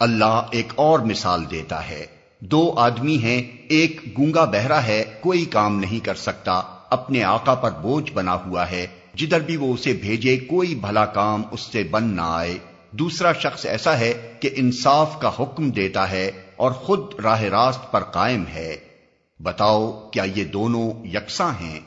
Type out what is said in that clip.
اللہ ایک اور مثال دیتا ہے۔ دو آدمی ہیں، ایک گونگا بہرا ہے، کوئی کام نہیں کر سکتا، اپنے آقا پر بوجھ بنا ہوا ہے۔ جدھر بھی وہ اسے بھیجے، کوئی بھلا کام اس سے بن نہ آئے۔ دوسرا شخص ایسا ہے کہ انصاف کا حکم دیتا ہے اور خود راہ راست پر قائم ہے۔ بتاؤ، کیا یہ دونوں یکساں ہیں؟